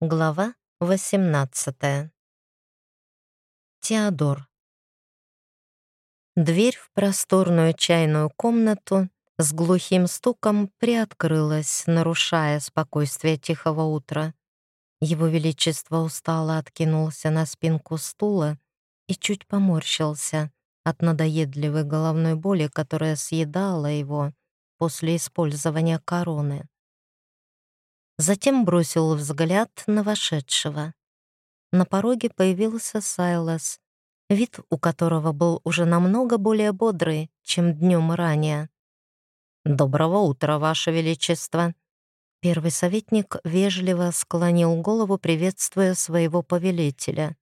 Глава 18 Теодор Дверь в просторную чайную комнату с глухим стуком приоткрылась, нарушая спокойствие тихого утра. Его Величество устало откинулся на спинку стула и чуть поморщился от надоедливой головной боли, которая съедала его после использования короны. Затем бросил взгляд на вошедшего. На пороге появился Сайлас, вид у которого был уже намного более бодрый, чем днем ранее. «Доброго утра, Ваше Величество!» Первый советник вежливо склонил голову, приветствуя своего повелителя.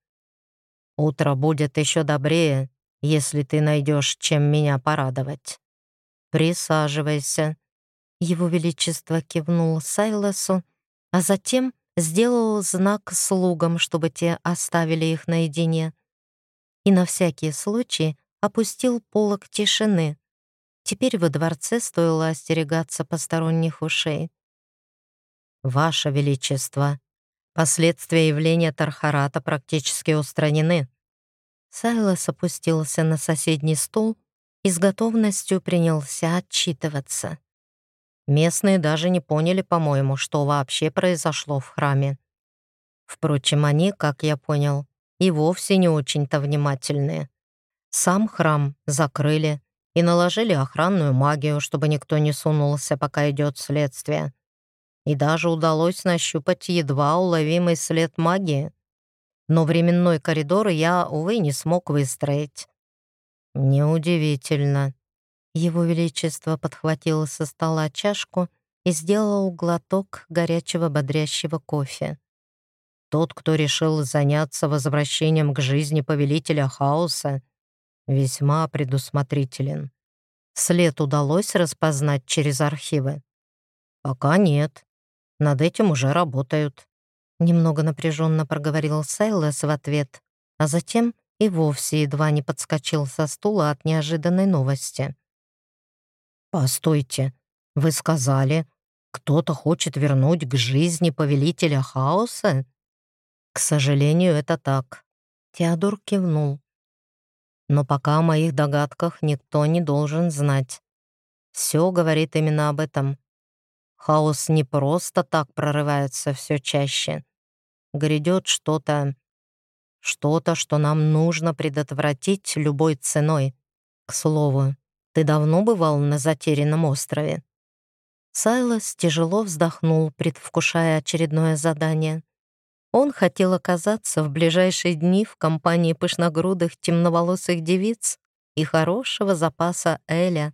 «Утро будет еще добрее, если ты найдешь, чем меня порадовать. Присаживайся, его Величество кивнул Сайлосу, а затем сделал знак слугам, чтобы те оставили их наедине. И на всякий случай опустил полог тишины. Теперь во дворце стоило остерегаться посторонних ушей. «Ваше Величество, последствия явления Тархарата практически устранены». Сайлос опустился на соседний стул и с готовностью принялся отчитываться. Местные даже не поняли, по-моему, что вообще произошло в храме. Впрочем, они, как я понял, и вовсе не очень-то внимательные. Сам храм закрыли и наложили охранную магию, чтобы никто не сунулся, пока идет следствие. И даже удалось нащупать едва уловимый след магии. Но временной коридор я, увы, не смог выстроить. Неудивительно. Его Величество подхватил со стола чашку и сделал глоток горячего бодрящего кофе. Тот, кто решил заняться возвращением к жизни повелителя хаоса, весьма предусмотрителен. След удалось распознать через архивы? Пока нет. Над этим уже работают. Немного напряженно проговорил Сайлес в ответ, а затем и вовсе едва не подскочил со стула от неожиданной новости. «Постойте, вы сказали, кто-то хочет вернуть к жизни повелителя хаоса?» «К сожалению, это так», — Теодор кивнул. «Но пока о моих догадках никто не должен знать. Все говорит именно об этом. Хаос не просто так прорывается все чаще. Грядет что-то, что-то, что нам нужно предотвратить любой ценой. К слову, ты давно бывал на затерянном острове?» Сайлос тяжело вздохнул, предвкушая очередное задание. Он хотел оказаться в ближайшие дни в компании пышногрудых темноволосых девиц и хорошего запаса Эля,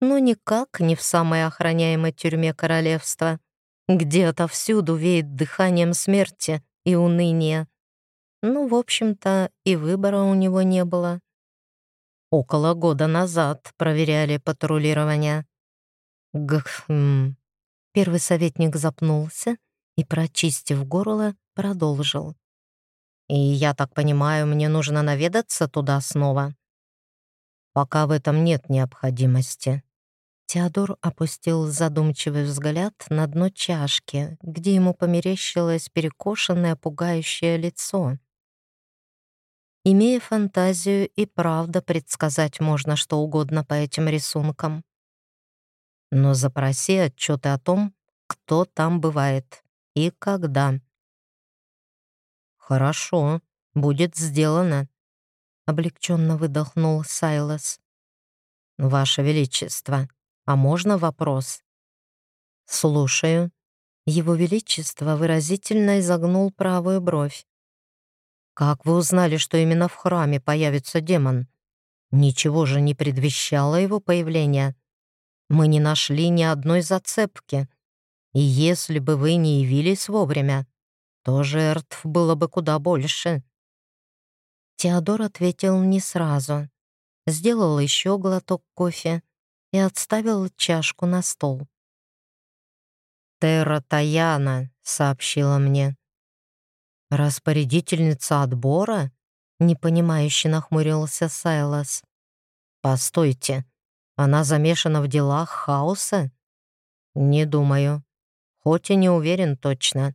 но никак не в самой охраняемой тюрьме королевства, где отовсюду веет дыханием смерти и уныния. Ну, в общем-то, и выбора у него не было. Около года назад проверяли патрулирование. Гхм. Первый советник запнулся и, прочистив горло, продолжил. «И я так понимаю, мне нужно наведаться туда снова?» «Пока в этом нет необходимости». Теодор опустил задумчивый взгляд на дно чашки, где ему померещилось перекошенное пугающее лицо. Имея фантазию и правда предсказать можно что угодно по этим рисункам. Но запроси отчеты о том, кто там бывает и когда. «Хорошо, будет сделано», — облегченно выдохнул Сайлас. «Ваше Величество, а можно вопрос?» «Слушаю». Его Величество выразительно изогнул правую бровь. «Как вы узнали, что именно в храме появится демон? Ничего же не предвещало его появления. Мы не нашли ни одной зацепки. И если бы вы не явились вовремя, то жертв было бы куда больше». Теодор ответил не сразу. Сделал еще глоток кофе и отставил чашку на стол. «Терра Таяна», — сообщила мне. «Распорядительница отбора?» — непонимающе нахмурился Сайлас. «Постойте, она замешана в делах хаоса?» «Не думаю. Хоть и не уверен точно.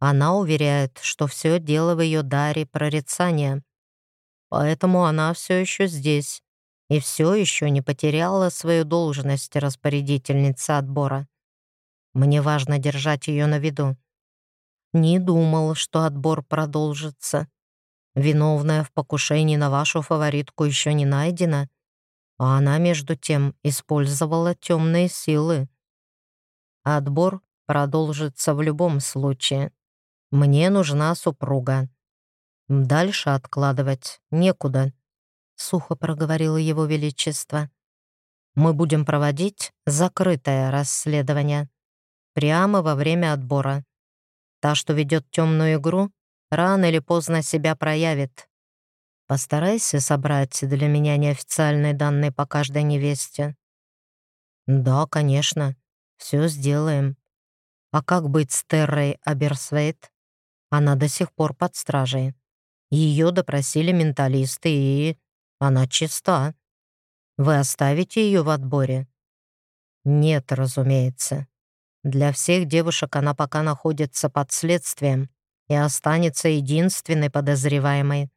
Она уверяет, что все дело в ее даре прорицания. Поэтому она все еще здесь и все еще не потеряла свою должность распорядительницы отбора. Мне важно держать ее на виду. Не думал, что отбор продолжится. Виновная в покушении на вашу фаворитку еще не найдена, а она, между тем, использовала темные силы. Отбор продолжится в любом случае. Мне нужна супруга. Дальше откладывать некуда, — сухо проговорило его величество. Мы будем проводить закрытое расследование прямо во время отбора. Та, что ведет темную игру, рано или поздно себя проявит. Постарайся собрать для меня неофициальные данные по каждой невесте. Да, конечно, все сделаем. А как быть с Террой Аберсвейт? Она до сих пор под стражей. Ее допросили менталисты, и она чиста. Вы оставите ее в отборе? Нет, разумеется. Для всех девушек она пока находится под следствием и останется единственной подозреваемой.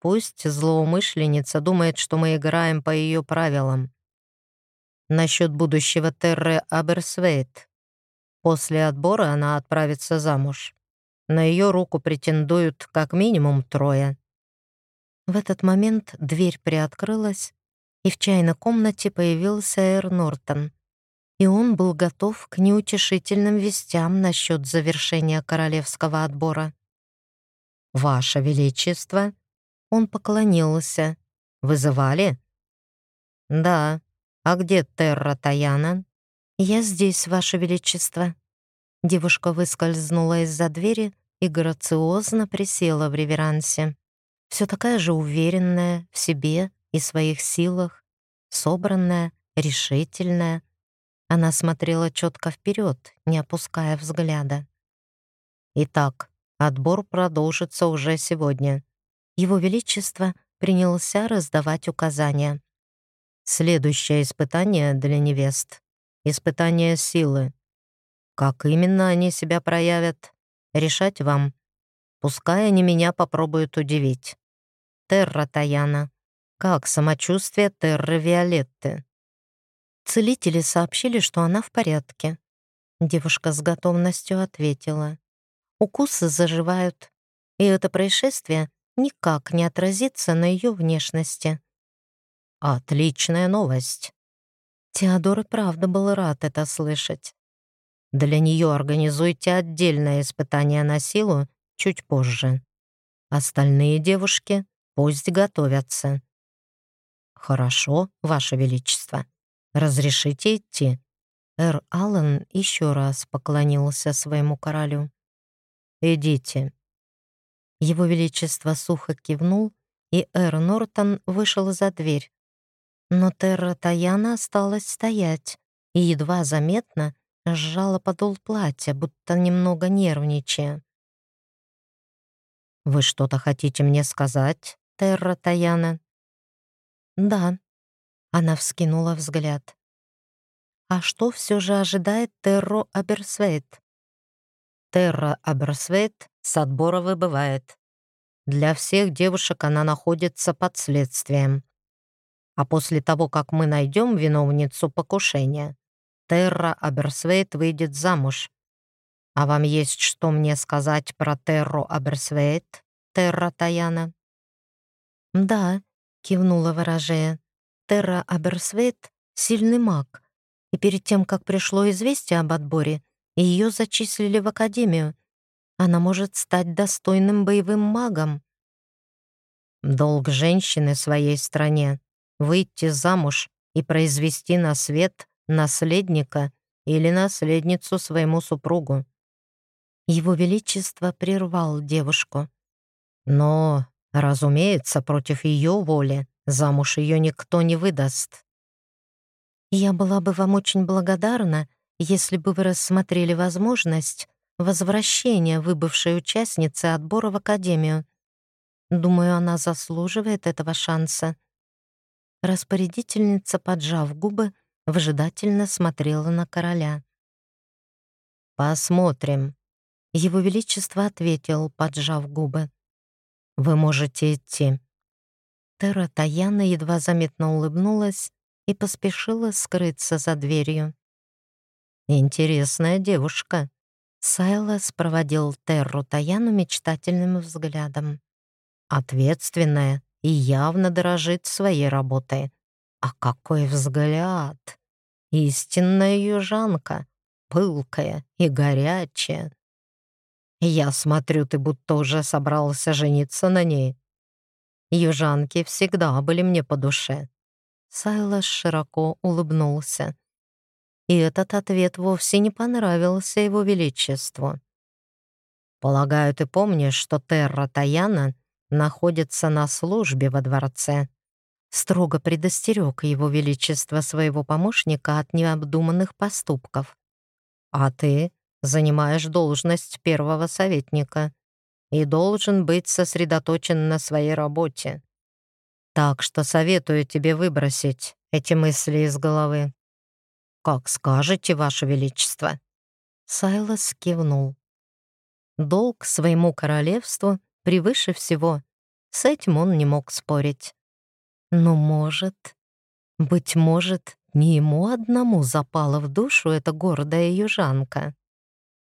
Пусть злоумышленница думает, что мы играем по ее правилам. Насчет будущего Терры Аберсвейт. После отбора она отправится замуж. На ее руку претендуют как минимум трое. В этот момент дверь приоткрылась, и в чайной комнате появился Эр Нортон. И он был готов к неутешительным вестям насчет завершения королевского отбора. «Ваше Величество!» Он поклонился. «Вызывали?» «Да. А где Терра Таяна?» «Я здесь, Ваше Величество». Девушка выскользнула из-за двери и грациозно присела в реверансе. Все такая же уверенная в себе и своих силах, собранная, решительная. Она смотрела четко вперед, не опуская взгляда. Итак, отбор продолжится уже сегодня. Его Величество принялся раздавать указания. Следующее испытание для невест — испытание силы. Как именно они себя проявят, решать вам. Пускай они меня попробуют удивить. Терра Таяна. Как самочувствие Терры Виолетты? Целители сообщили, что она в порядке. Девушка с готовностью ответила. Укусы заживают, и это происшествие никак не отразится на ее внешности. Отличная новость. Теодор и правда был рад это слышать. Для нее организуйте отдельное испытание на силу чуть позже. Остальные девушки пусть готовятся. Хорошо, Ваше Величество. Разрешите идти. Эр Аллен еще раз поклонился своему королю. «Идите». Его Величество сухо кивнул, и Эр Нортон вышел за дверь. Но Терра Таяна осталась стоять и едва заметно сжала подол платья, будто немного нервничая. «Вы что-то хотите мне сказать, Терра Таяна?» «Да», — она вскинула взгляд. «А что все же ожидает Терро Аберсвейт?» «Терра Аберсвейт с отбора выбывает. Для всех девушек она находится под следствием. А после того, как мы найдем виновницу покушения, Терра Аберсвейт выйдет замуж. А вам есть что мне сказать про Терру Аберсвейт, Терра Таяна?» «Да», — кивнула ворожея. «Терра Аберсвейт — сильный маг, и перед тем, как пришло известие об отборе, ее зачислили в Академию. Она может стать достойным боевым магом». «Долг женщины своей стране — выйти замуж и произвести на свет наследника или наследницу своему супругу. Его Величество прервал девушку. Но, разумеется, против ее воли замуж ее никто не выдаст. Я была бы вам очень благодарна, если бы вы рассмотрели возможность возвращения выбывшей участницы отбора в Академию. Думаю, она заслуживает этого шанса. Распорядительница, поджав губы, выжидательно смотрела на короля. «Посмотрим. Его Величество ответил, поджав губы. «Вы можете идти». Терра Таяна едва заметно улыбнулась и поспешила скрыться за дверью. «Интересная девушка», Сайлас проводил Терру Таяну мечтательным взглядом. Ответственная и явно дорожит своей работой. А какой взгляд! Истинная южанка, пылкая и горячая. Я смотрю, ты будто уже собрался жениться на ней. Южанки всегда были мне по душе. Сайлас широко улыбнулся и этот ответ вовсе не понравился его величеству. «Полагаю, ты помнишь, что Терра Таяна находится на службе во дворце?» Строго предостерег его величество своего помощника от необдуманных поступков. «А ты занимаешь должность первого советника и должен быть сосредоточен на своей работе. Так что советую тебе выбросить эти мысли из головы. «Как скажете, Ваше Величество!» Сайлос кивнул. Долг своему королевству превыше всего. С этим он не мог спорить. Но может, быть может, не ему одному запала в душу эта гордая южанка.